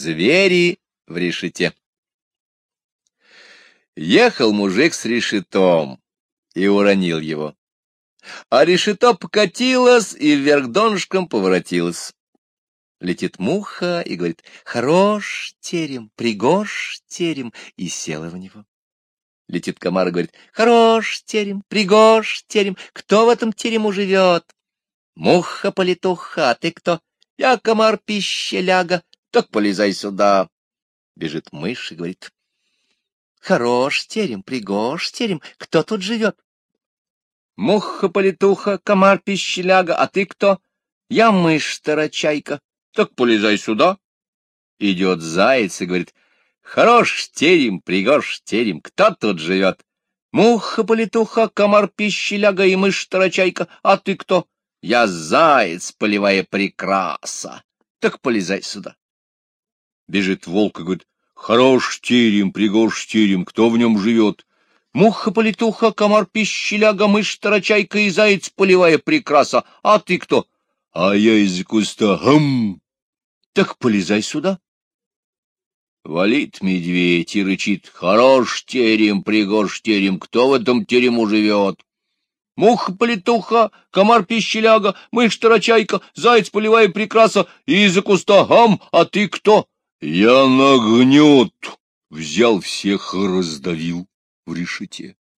Звери в решете. Ехал мужик с решетом и уронил его. А решето покатилось и вверх донышком поворотилось. Летит муха и говорит, хорош терем, пригож терем, и села в него. Летит комар и говорит, хорош терем, пригож терем, кто в этом терему живет? Муха-полетуха, ты кто? Я комар-пищеляга, так полезай сюда. Бежит мышь и говорит, хорош терем, пригож терем, кто тут живет? Муха-полетуха, комар-пищеляга, а ты кто? Я мышь-тарачайка, так полезай сюда. Идет заяц и говорит, хорош терем, пригож терем, кто тут живет? Муха-полетуха, комар-пищеляга и мышь-тарачайка, а ты кто? Я заяц, полевая прекраса, так полезай сюда. Бежит волк и говорит, хорош терем, пригож терем, кто в нем живет? Муха-полетуха, комар-пищеляга, мышь-тарачайка и заяц, полевая прекраса, а ты кто? А я из куста, гам, так полезай сюда. Валит медведь и рычит, хорош терем, пригож терем, кто в этом терему живет? Муха-полетуха, комар-пищеляга, мышь-тарачайка, заяц полевая прекраса и из-за куста гам, а ты кто? Я нагнет, взял всех и раздавил в решете.